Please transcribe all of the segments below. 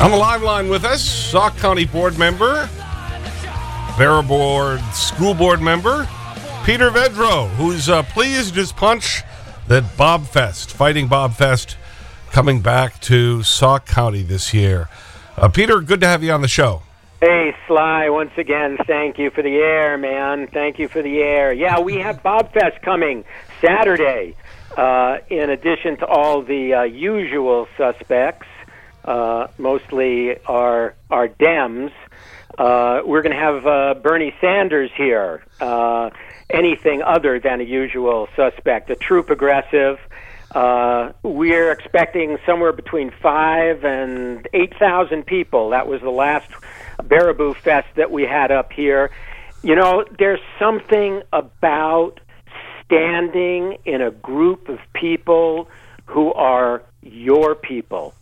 On the live line with us, Sauk County Board member, Board School Board member, Peter Vedro, who's uh, pleased as punch that Bob Fest, Fighting Bob Fest, coming back to Sauk County this year. Uh, Peter, good to have you on the show. Hey, Sly, once again, thank you for the air, man. Thank you for the air. Yeah, we have Bobfest coming Saturday, uh, in addition to all the uh, usual suspects, uh, mostly are are Dems. Uh, we're going to have uh, Bernie Sanders here, uh, anything other than a usual suspect, a true progressive. Uh, we're expecting somewhere between five and eight thousand people. That was the last Baraboo Fest that we had up here. You know, there's something about standing in a group of people who are your people.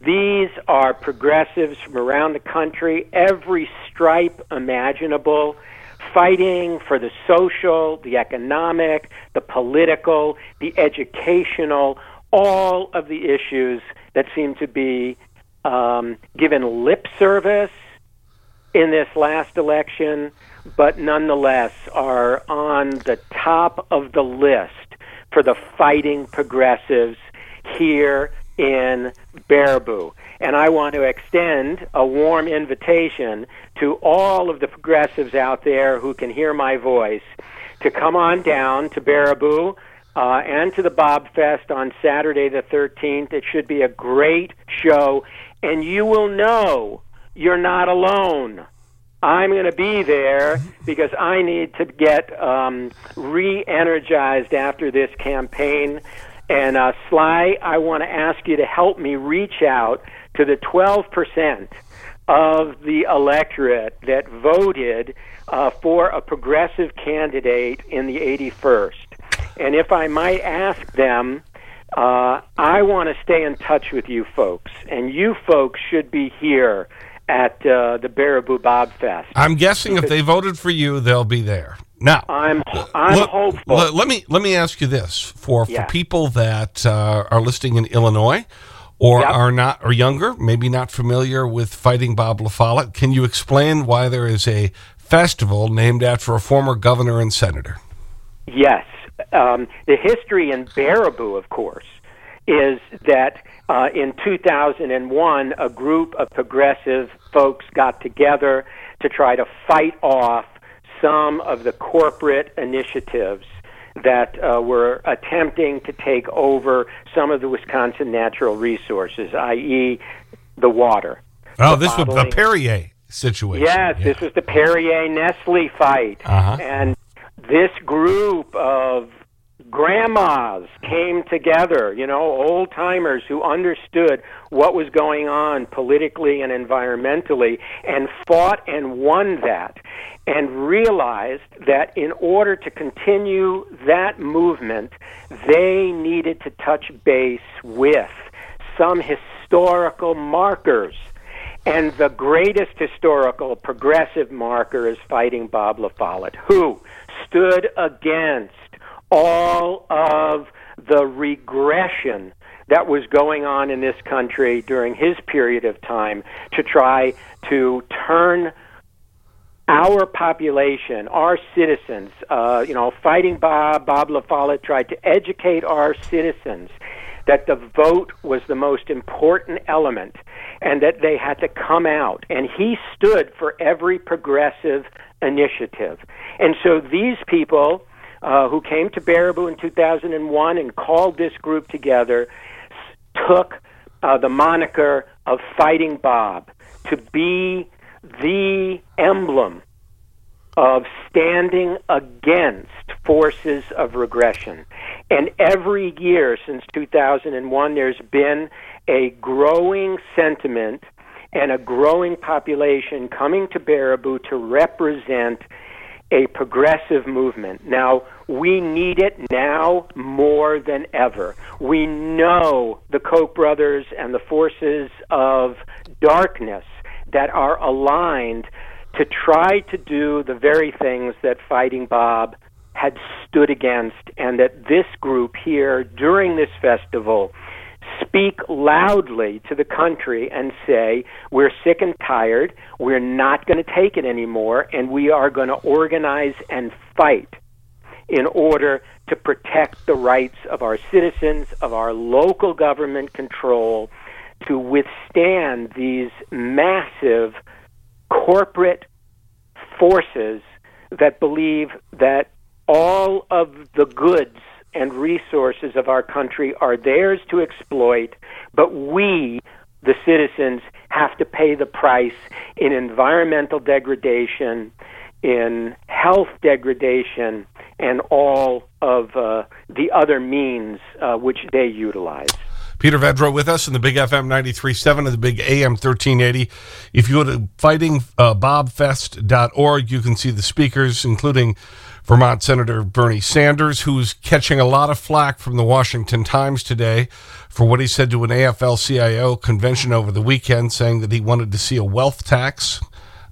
These are progressives from around the country, every stripe imaginable, fighting for the social, the economic, the political, the educational, all of the issues that seem to be um, given lip service in this last election, but nonetheless are on the top of the list for the fighting progressives here in Baraboo. And I want to extend a warm invitation to all of the progressives out there who can hear my voice to come on down to Baraboo uh, and to the Bob Fest on Saturday the 13th. It should be a great show, and you will know you're not alone. I'm going to be there because I need to get um, re energized after this campaign. And uh, Sly, I want to ask you to help me reach out to the 12% of the electorate that voted uh, for a progressive candidate in the 81st. And if I might ask them, uh, I want to stay in touch with you folks, and you folks should be here at uh, the Baraboo Bob Fest. I'm guessing if they voted for you, they'll be there. Now, I'm I'm let, hopeful. Let, let me let me ask you this for Yeah. for people that uh, are listening in Illinois or Yep. are not or younger, maybe not familiar with fighting Bob LaFollette. Can you explain why there is a festival named after a former governor and senator? Yes. Um, the history in Baraboo, of course, is that uh, in 2001, a group of progressive folks got together to try to fight off some of the corporate initiatives that uh, were attempting to take over some of the Wisconsin natural resources, i.e., the water. Oh, The this was the. Perrier situation. Yes, this was the Perrier Nestle fight. Uh-huh. And this group of grandmas came together, you know, old timers who understood what was going on politically and environmentally and fought and won that and realized that in order to continue that movement, they needed to touch base with some historical markers. And the greatest historical progressive marker is fighting Bob LaFollette, who stood against all of the regression that was going on in this country during his period of time to try to turn our population, our citizens, uh, you know, fighting Bob, Bob LaFollette tried to educate our citizens that the vote was the most important element and that they had to come out. And he stood for every progressive initiative. And so these people uh, who came to Baraboo in 2001 and called this group together took uh, the moniker of Fighting Bob to be the emblem of standing against forces of regression. And every year since 2001, there's been a growing sentiment and a growing population coming to Baraboo to represent a progressive movement. Now, we need it now more than ever. We know the Koch brothers and the forces of darkness that are aligned to try to do the very things that Fighting Bob had stood against, and that this group here during this festival speak loudly to the country and say, We're sick and tired, we're not going to take it anymore, and we are going to organize and fight in order to protect the rights of our citizens, of our local government control, to withstand these massive corporate forces that believe that all of the goods and resources of our country are theirs to exploit, but we, the citizens, have to pay the price in environmental degradation, in health degradation, and all of uh, the other means uh, which they utilize. Peter Vedro with us in the Big FM 93.7 and the Big AM 1380. If you go to fightingbobfest.org, you can see the speakers, including Vermont Senator Bernie Sanders, who's catching a lot of flack from the Washington Times today for what he said to an AFL CIO convention over the weekend, saying that he wanted to see a wealth tax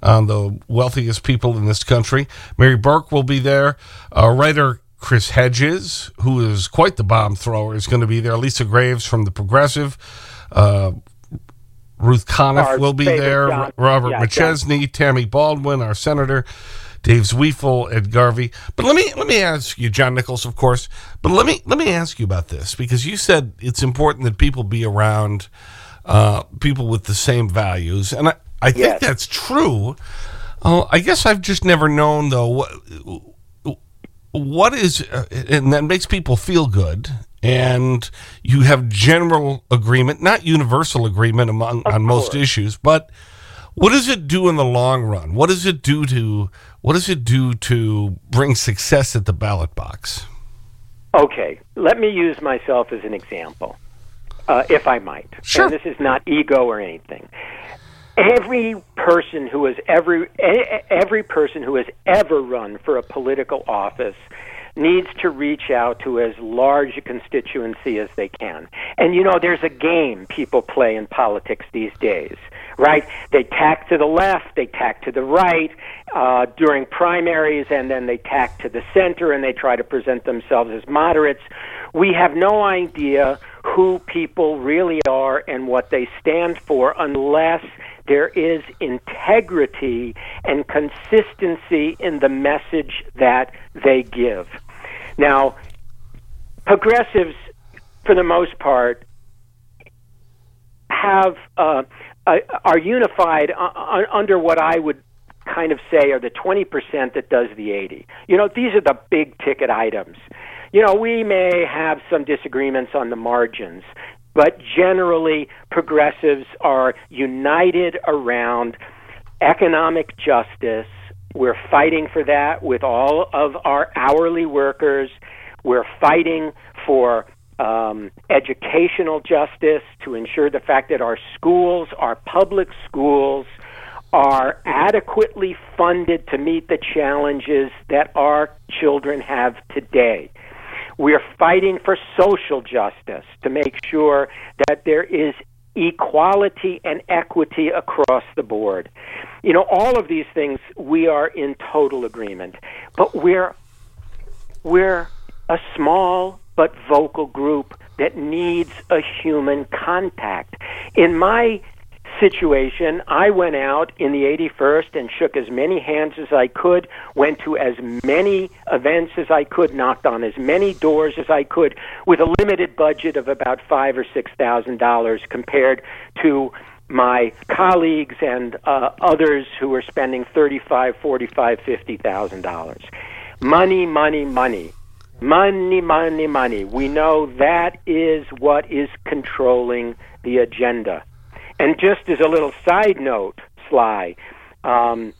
on the wealthiest people in this country. Mary Burke will be there. Uh, writer Chris Hedges, who is quite the bomb thrower, is going to be there. Lisa Graves from The Progressive. Uh, Ruth Conniff Our will be there. John- Robert yeah, McChesney, Tammy Baldwin, our senator. Dave Zweifel, Ed Garvey. But let me, let me ask you, John Nichols, of course, but let me, let me ask you about this because you said it's important that people be around uh, people with the same values. And I, I think Yes. that's true. Uh, I guess I've just never known, though, what, what is, uh, and that makes people feel good. And you have general agreement, not universal agreement among, on most issues, but what does it do in the long run? What does it do to, what does it do to bring success at the ballot box? Okay, let me use myself as an example, uh, if I might. Sure. And this is not ego or anything. Every person who has every e- every person who has ever run for a political office needs to reach out to as large a constituency as they can. And you know, there's a game people play in politics these days, right? They tack to the left, they tack to the right uh, during primaries, and then they tack to the center and they try to present themselves as moderates. We have no idea who people really are and what they stand for unless there is integrity and consistency in the message that they give. Now, progressives, for the most part, have uh, uh, are unified under what I would kind of say are the 20% that does the 80. You know, these are the big ticket items. You know, we may have some disagreements on the margins, but generally progressives are united around economic justice. We're fighting for that with all of our hourly workers. We're fighting for um, educational justice to ensure the fact that our schools, our public schools, are adequately funded to meet the challenges that our children have today. We're fighting for social justice to make sure that there is equality and equity across the board. You know, all of these things we are in total agreement. But we're we're a small but vocal group that needs a human contact. In my situation, I went out in the 81st and shook as many hands as I could, went to as many events as I could, knocked on as many doors as I could, with a limited budget of about five or six thousand dollars compared to my colleagues and uh, others who were spending thirty-five, forty-five, fifty thousand dollars. Money, money, money. Money, money, money. We know that is what is controlling the agenda. And just as a little side note, Sly, um,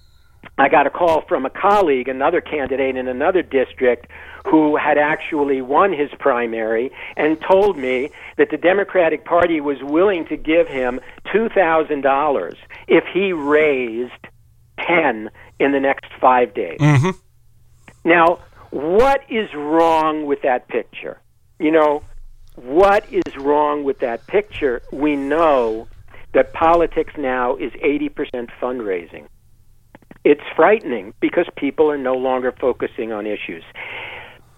I got a call from a colleague, another candidate in another district, who had actually won his primary and told me that the Democratic Party was willing to give him $2,000 if he raised 10 in the next five days. Now, what is wrong with that picture? You know, what is wrong with that picture? We know that politics now is 80% fundraising. It's frightening because people are no longer focusing on issues.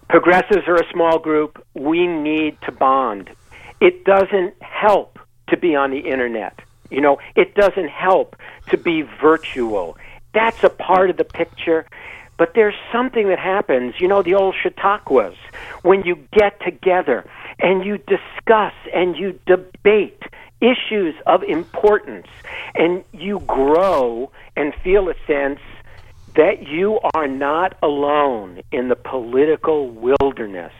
Progressives are a small group. We need to bond. It doesn't help to be on the internet. You know, it doesn't help to be virtual. That's a part of the picture. But there's something that happens, you know, the old Chautauquas, when you get together and you discuss and you debate issues of importance and you grow and feel a sense that you are not alone in the political wilderness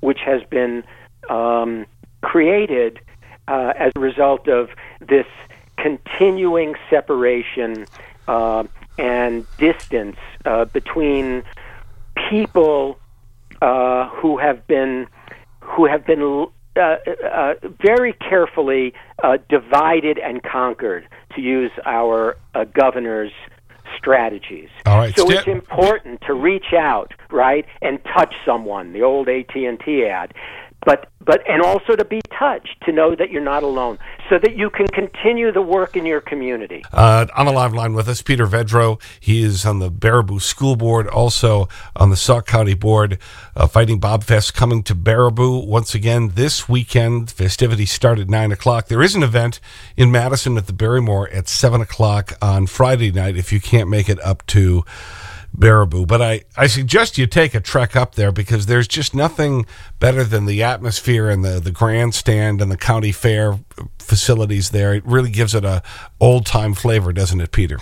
which has been um, created uh, as a result of this continuing separation uh, and distance uh, between people uh, who have been who have been uh, uh, very carefully uh, divided and conquered, to use our uh, governor's strategies. All right, so Stan- it's important to reach out, right, and touch someone. The old AT and T ad, but but and also to be touched, to know that you're not alone, so that you can continue the work in your community. Uh, on the live line with us, Peter Vedro. He is on the Baraboo School Board, also on the Sauk County Board, uh, fighting Bob Fest coming to Baraboo once again this weekend. Festivities start at 9 o'clock. There is an event in Madison at the Barrymore at 7 o'clock on Friday night if you can't make it up to Baraboo. But I, I suggest you take a trek up there because there's just nothing better than the atmosphere and the, the grandstand and the county fair facilities there. It really gives it a old time flavor, doesn't it, Peter?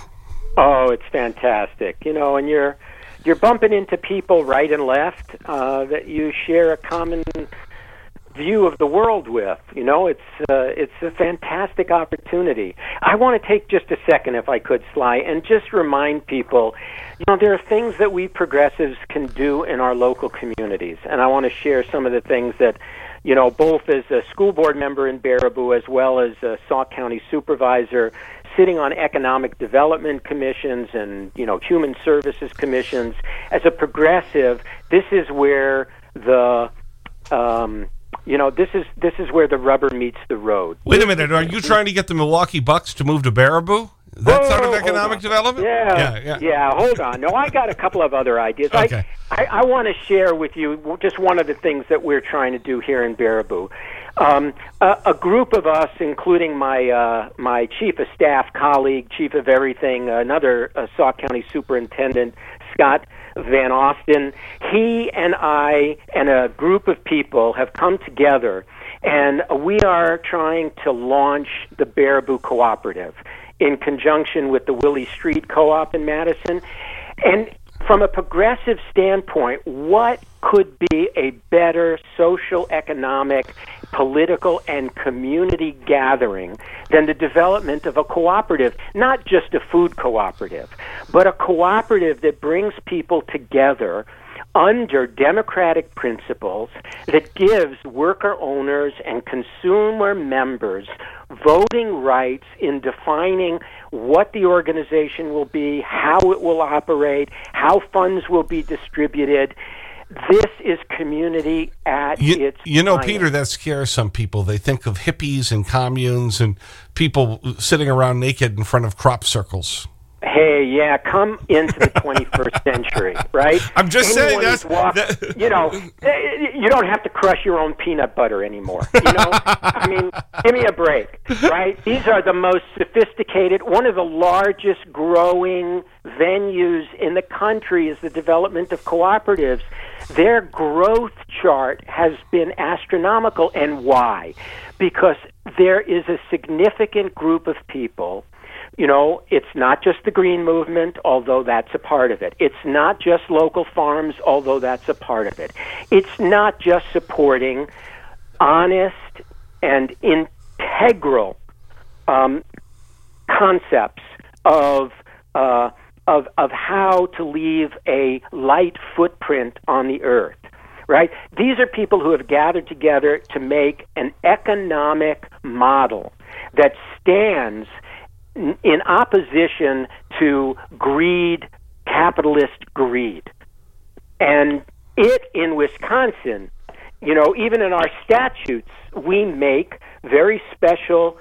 Oh, it's fantastic. You know, and you're you're bumping into people right and left uh, that you share a common view of the world with. You know, it's uh, it's a fantastic opportunity. I want to take just a second, if I could, Sly, and just remind people. You know, there are things that we progressives can do in our local communities, and I want to share some of the things that. You know, both as a school board member in Baraboo as well as a Sauk County supervisor, sitting on economic development commissions and you know human services commissions as a progressive this is where the um, you know this is this is where the rubber meets the road Wait a minute. Are you trying to get the Milwaukee Bucks to move to Baraboo? That sort of economic development? Yeah, Yeah, yeah. Hold on. No, I got a couple of other ideas. Okay. I, I, I want to share with you just one of the things that we're trying to do here in Baraboo. Um, a, a group of us, including my uh, my chief of staff colleague, chief of everything, another uh, Sauk County superintendent, Scott Van Austin. He and I and a group of people have come together, and we are trying to launch the Baraboo Cooperative in conjunction with the Willie Street Co-op in Madison. And from a progressive standpoint, what could be a better social, economic, political, and community gathering than the development of a cooperative? Not just a food cooperative, but a cooperative that brings people together under democratic principles that gives worker owners and consumer members voting rights in defining what the organization will be, how it will operate, how funds will be distributed. This is community at You, its you know, finest. Peter, that scares some people. They think of hippies and communes and people sitting around naked in front of crop circles. Hey, yeah, come into the 21st century, right? I'm just saying that's- walked- that- you know, eh, you don't have to crush your own peanut butter anymore. You know, I mean, give me a break, right? These are the most sophisticated, one of the largest growing venues in the country is the development of cooperatives. Their growth chart has been astronomical, and why? Because there is a significant group of people you know, it's not just the green movement, although that's a part of it. It's not just local farms, although that's a part of it. It's not just supporting honest and integral um, concepts of uh, of of how to leave a light footprint on the earth. Right? These are people who have gathered together to make an economic model that stands in opposition to greed, capitalist greed. And it in Wisconsin, you know, even in our statutes, we make very special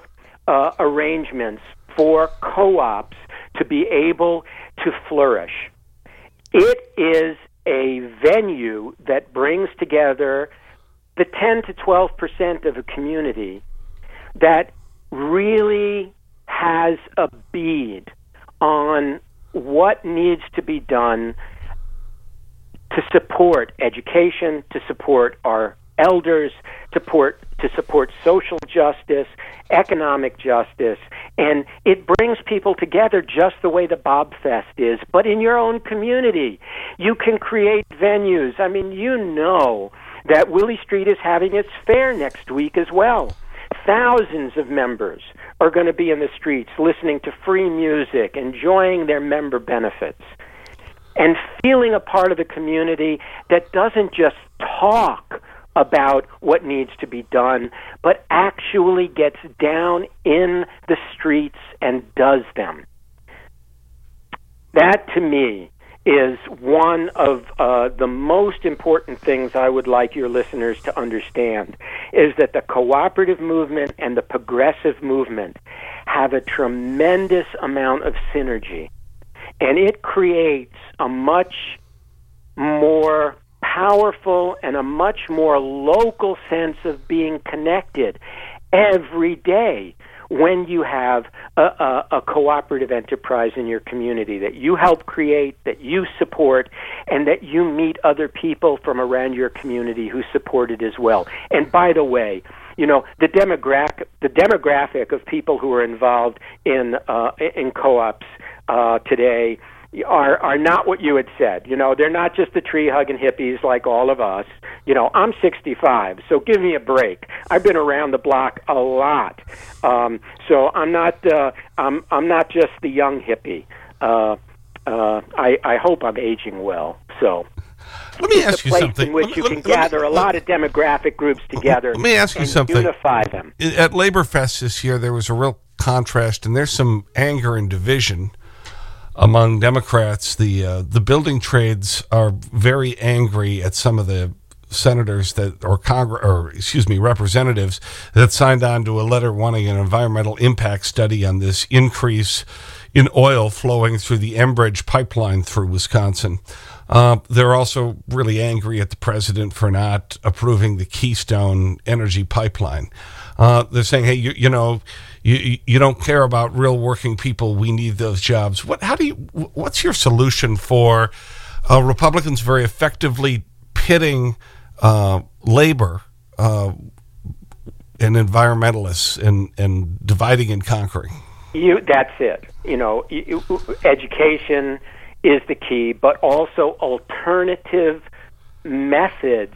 uh, arrangements for co ops to be able to flourish. It is a venue that brings together the 10 to 12 percent of a community that really has a bead on what needs to be done to support education, to support our elders, to support to support social justice, economic justice, and it brings people together just the way the Bob Fest is, but in your own community. You can create venues. I mean, you know that Willie Street is having its fair next week as well. Thousands of members are going to be in the streets listening to free music, enjoying their member benefits and feeling a part of the community that doesn't just talk about what needs to be done, but actually gets down in the streets and does them. That to me is one of uh, the most important things I would like your listeners to understand is that the cooperative movement and the progressive movement have a tremendous amount of synergy and it creates a much more powerful and a much more local sense of being connected every day when you have a, a, a, cooperative enterprise in your community that you help create, that you support, and that you meet other people from around your community who support it as well. And by the way, you know the demographic the demographic of people who are involved in uh, in co-ops uh, today are are not what you had said. You know, they're not just the tree hugging hippies like all of us. You know, I'm 65, so give me a break. I've been around the block a lot, um, so I'm not uh, I'm I'm not just the young hippie. Uh, uh, I I hope I'm aging well. So. Let me ask a you place something. in which Let me- you let can me- let me- gather a lot of demographic groups together. Let me ask you something. Unify them. at Labor Fest this year, there was a real contrast, and there's some anger and division among Democrats. The uh, the building trades are very angry at some of the senators that or Congress or excuse me representatives that signed on to a letter wanting an environmental impact study on this increase in oil flowing through the Enbridge pipeline through Wisconsin. Uh, they're also really angry at the president for not approving the Keystone energy pipeline. Uh, they're saying, hey, you, you know, you, you don't care about real working people. We need those jobs. What, how do you, what's your solution for uh, Republicans very effectively pitting uh, labor uh, and environmentalists and, and dividing and conquering? You, that's it. You know, you, education is the key, but also alternative methods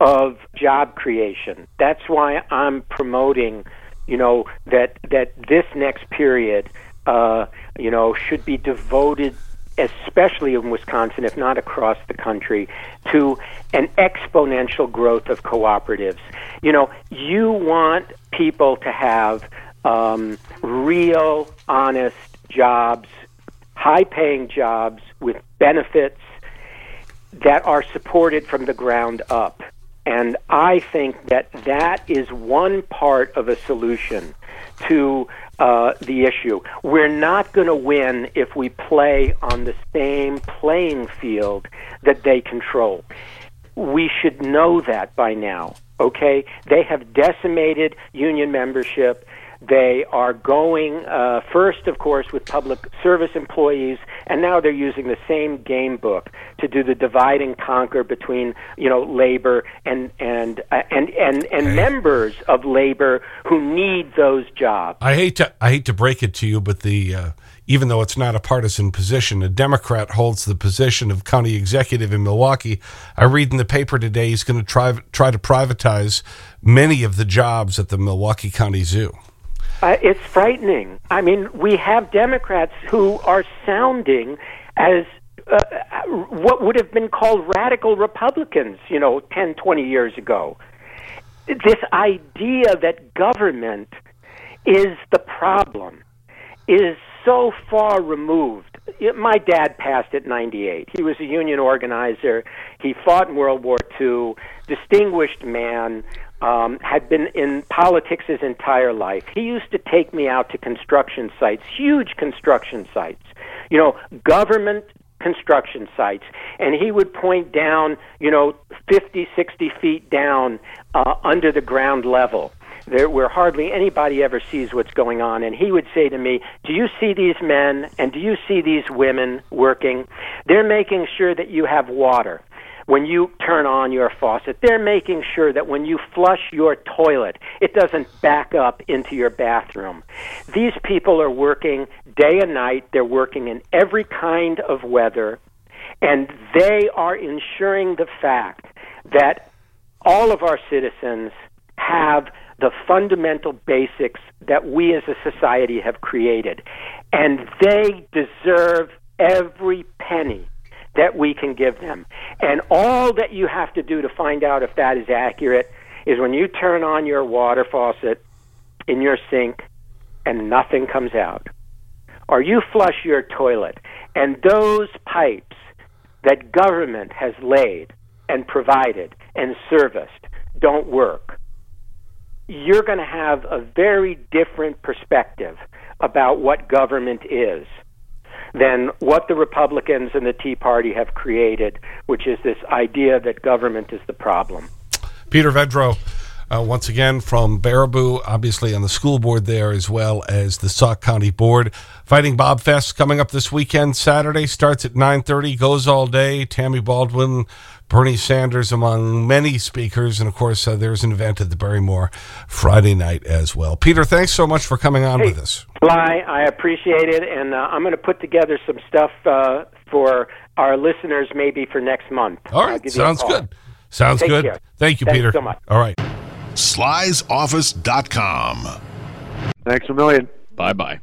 of job creation. That's why I'm promoting, you know, that that this next period, uh, you know, should be devoted, especially in Wisconsin, if not across the country, to an exponential growth of cooperatives. You know, you want people to have um, real, honest jobs, high paying jobs with benefits that are supported from the ground up. And I think that that is one part of a solution to uh, the issue. We're not going to win if we play on the same playing field that they control. We should know that by now. Okay, they have decimated union membership. They are going uh, first, of course, with public service employees, and now they're using the same game book to do the divide and conquer between you know labor and and uh, and and and members of labor who need those jobs. I hate to I hate to break it to you, but the uh, even though it's not a partisan position, a Democrat holds the position of county executive in Milwaukee. I read in the paper today he's going to try try to privatize many of the jobs at the Milwaukee County Zoo. Uh, it's frightening. I mean, we have Democrats who are sounding as uh, what would have been called radical Republicans, you know, 10, 20 years ago. This idea that government is the problem is so far removed. My dad passed at 98. He was a union organizer. He fought in World War II, distinguished man, um, had been in politics his entire life. He used to take me out to construction sites, huge construction sites, you know, government construction sites, and he would point down, you know, 50, 60 feet down uh, under the ground level. There, where hardly anybody ever sees what's going on. And he would say to me, Do you see these men and do you see these women working? They're making sure that you have water when you turn on your faucet. They're making sure that when you flush your toilet, it doesn't back up into your bathroom. These people are working day and night. They're working in every kind of weather. And they are ensuring the fact that all of our citizens have the fundamental basics that we as a society have created. And they deserve every penny that we can give them. And all that you have to do to find out if that is accurate is when you turn on your water faucet in your sink and nothing comes out, or you flush your toilet and those pipes that government has laid and provided and serviced don't work, you're going to have a very different perspective about what government is than what the Republicans and the Tea Party have created, which is this idea that government is the problem. Peter Vedro, uh, once again from Baraboo, obviously on the school board there as well as the Sauk County Board. Fighting Bob Fest coming up this weekend, Saturday, starts at 9.30, goes all day. Tammy Baldwin, Bernie Sanders among many speakers. And of course, uh, there's an event at the Barrymore Friday night as well. Peter, thanks so much for coming on hey, with us. Sly, I appreciate it. And uh, I'm going to put together some stuff uh, for our listeners maybe for next month. All right. Sounds good. Sounds Take good. Care. Thank you, Thanks Peter. so much. All right. slysoffice.com. Thanks a million. Bye bye.